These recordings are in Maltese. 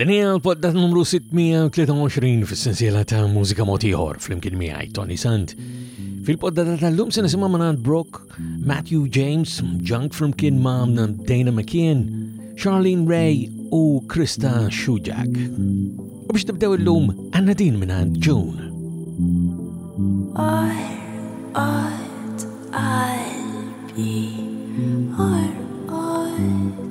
Din hija l-podda numru 623 fis-sensiela ta' mużika mod ieħor flimkien miegħi Tony Sant. Fil-podda ta' tal-lum se nisimgħu minn Brock, Matthew James, Junk flimkien ma' Dana McKean, Charlene Ray u Krista Shujak. U biex nibdew illum għandna din minn June. I, I, I, I, I, I,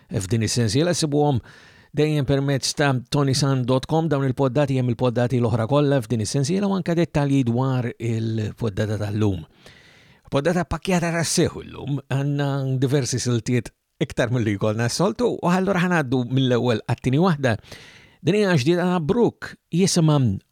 F'din is-sensiela sibuhom dejjem permezz ta' tonisan.com dawn il-poddati hemm il-poddati l-oħra kollha f'din is-sensiela u anke dettalji dwar il-poddata tal-lum. Poddata pakjata rasseħ illum għandna diversi siltiet iktar mill-li jkollna s-soltu u għallura ħanaddu mill-ewwel għattini waħda. Din hija ġdida Brook jisimha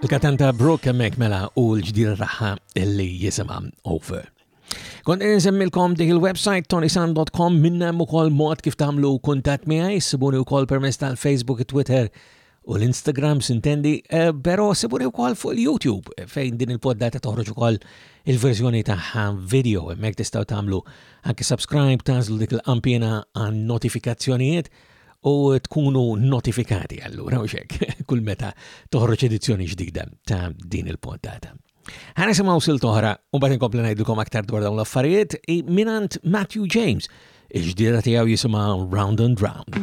Il-katanta Brooke hemmhekk mela u l-ġdida tagħha li jisimha Over. Kont nżemmilkom dik il-website tonisan.com minnem u kol mod kif tamlu kuntat miħaj, sibuni u kol permess tal-Facebook, Twitter u l-Instagram sintendi, eh, pero sibuni u kol fuq il-YouTube eh, fejn din il-poddata toħroġ u kol il-verżjoni taħħa video, mek tistaw tamlu anki subscribe, tażlu dik il-kampina għan notifikazzjonijiet u tkunu notifikati allura u xek kull meta toħroġ edizzjoni ġdida ta' din il-poddata. Ħana semaw sil toħra u bat inkompli ngħidilkom aktar dwar dawn l-affarijiet minant Matthew James, il-ġdida tiegħu jisimha Round and Round.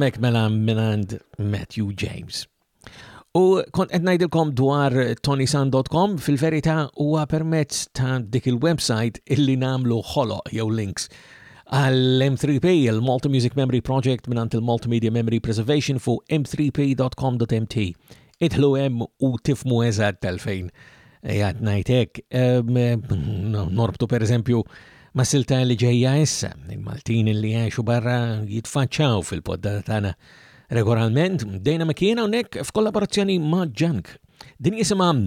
hemmhekk mela minand Matthew James. U kont qed ngħidilkom dwar tonisan.com fil-verità huwa permezz ta' dik il-website illi nagħmlu ħolo jew links għall-M3P, il-Malta Music Memory Project minant il-Multimedia Memory Preservation fuq m3p.com.mt. Idħlu hemm u tifmu eżatt tal-fejn jgħat najtek. Norbtu per eżempju ma' silta li ġejja issa, il-Maltin li għaxu barra jitfaċċaw fil-poddata tagħna regolarment, dejna mekiena unnek f'kollaborazzjoni ma' Ġank. Din jisimam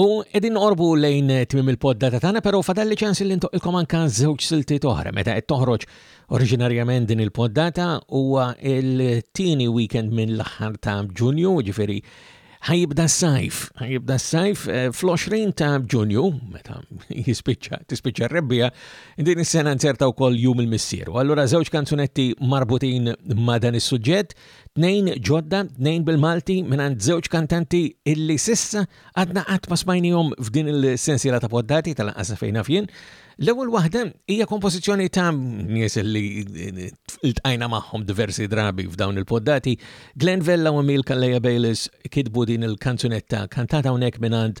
U edin norbu lejn tmim il-poddata tagħna, però fadalli ċans li ntoqilkom anka żewġ siltiet oħra meta qed toħroġ oriġinarjament din il-poddata huwa il-tieni weekend minn l-aħħar ta' Ġunju, ġifieri ħajibda s-sajf, ħajibda s-sajf eh, fl-20 ta' Ġunju, meta jispiċċa tispiċċa r-rebbija, din is-sena nzertaw wkoll jum il-missieru. Allura żewġ kanzunetti marbutin ma' dan is-suġġett Tnejn ġodda, tnejn bil-Malti mingħand żewġ kantanti illi sissa għadna qatt ma smajnihom f'din il-sensiela ta' poddati tal-anqas fejna fien. L-ewwel waħda hija kompożizzjoni ta' nies li ltqajna magħhom diversi drabi f'dawn il-poddati. Glenn Vella u Emil Kalleja Bejlis kitbu din il-kanzunetta kantata hawnhekk mingħand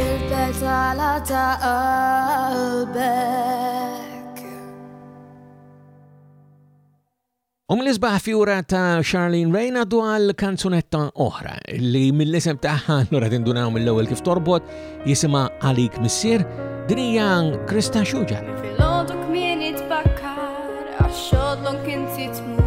Il-petala ta' qalbek. U mill-isbaħ fjura ta' Charlene Rain għaddu għal kanzunetta oħra li mill-isem tagħha nura tindunaw mill-ewwel kif torbot jisimha Għalik Missier din hija Krista Xuġa. Fil-għodu kmieni tbakkar għax-xodlok inti tmur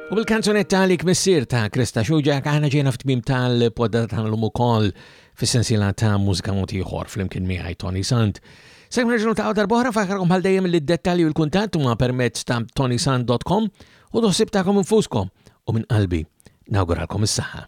U bil-kanzunetta għalik missier ta' Krista Xuġa għana ġejna f'tmim tal-podda tal-lum ukoll fis-sensiela ta' mużika mod ieħor flimkien miegħi Tony Sant. Sek nerġgħu ta' darbohra fakarkom bħal dejjem li d-dettalji u l-kuntatt huma permezz ta' tonysant.com u doħsib tagħkom infuskom u minn qalbi nawguralkom is-saħħa.